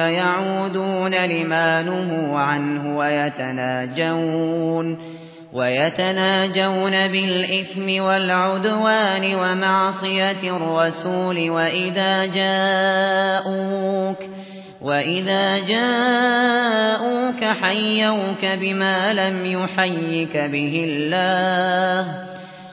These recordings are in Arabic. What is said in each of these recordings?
يعودون لما نهوا عنه ويتناجون ويتناجون بالإثم والعدوان ومعصية الرسول وإذا جاءوك وإذا جاءوك حيوك بما لم يحيك به الله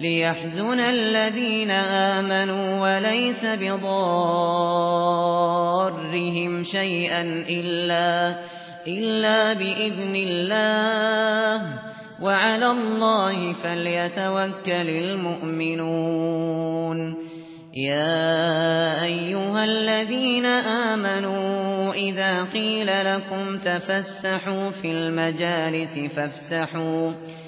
ليحزن الذين آمنوا وليس بضارهم شيئا إلا, إلا بإذن الله. وعلى الله فليتوكل المؤمنون. يا أيها الذين آمنوا إذا قيل لكم تفسحوا في المجالس فافسحوا. فافسحوا